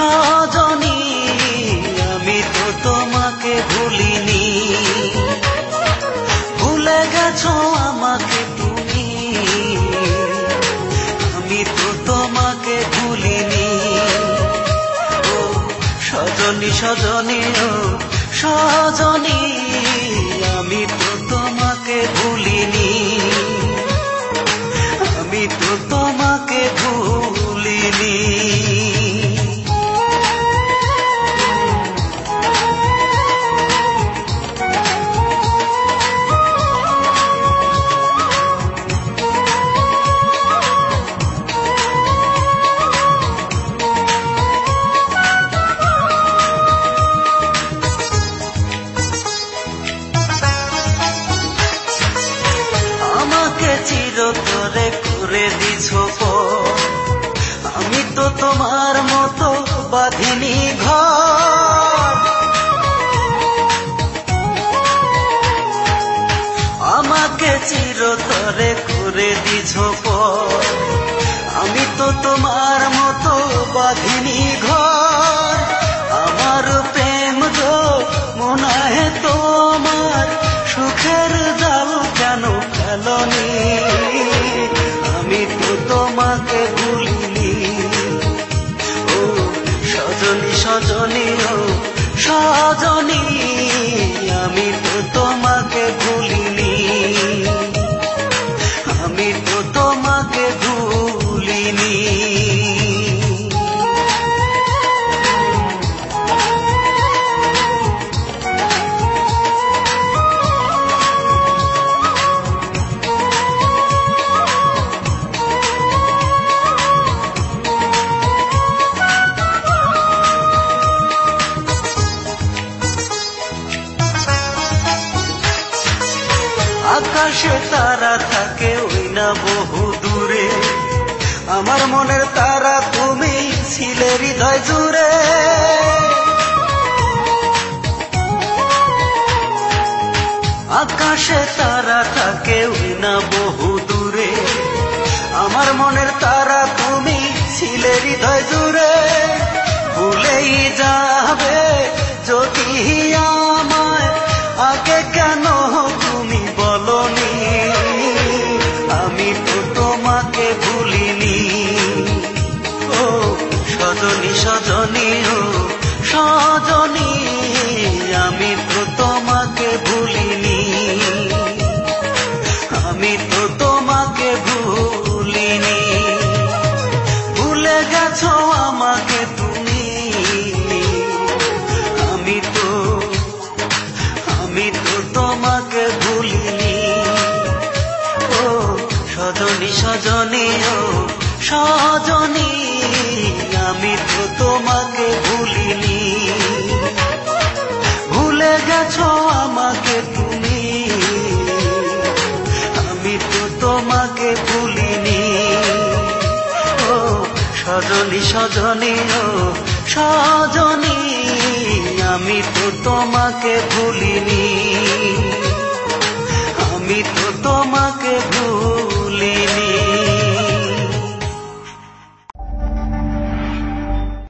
সজনী, আমি তো তোমাকে ভুলিনি। ভুলে গেছ আমাকে তুমি। আমি তো তোমাকে ভুলিনি। ও স্বজনী সজনী, ও সজনী, আমি তো তোমাকে ভুলিনি। আমি তো তোমাকে ভুল বাঁধিনি ঘর। আমাকে চিরতরে করে দিছ। আমি তো তোমার মতো বাঁধিনি ঘর। আমার প্রেম গো, মনে তোমার সুখের জাল কেন ফেলনি? সজনী আমি তো তোমাকে আমি তো তোমাকে ভুলিনি। আকাশে তারা থাকে, ওই না বহু দূরে। আমার মনের তারা, তুমি ছিলে হৃদয় জুড়ে। আকাশে তারা থাকে, ওই না বহু দূরে। আমার মনের তারা, তুমি ছিলে হৃদয় জুড়ে। আমি তো তোমাকে ভুলিনি। ও, সজনী সজনী, ও, সজনী আমি তো তোমাকে ভুলিনি। আমি তো তোমাকে ভুলিনি সজনী, আমি তো তোমাকে ভুলিনি। ভুলে গেছো আমাকে তুমি। আমি তো তোমাকে ভুলিনি। ও সজনী সজনী, ও সজনী, আমি তো তোমাকে ভুলিনি।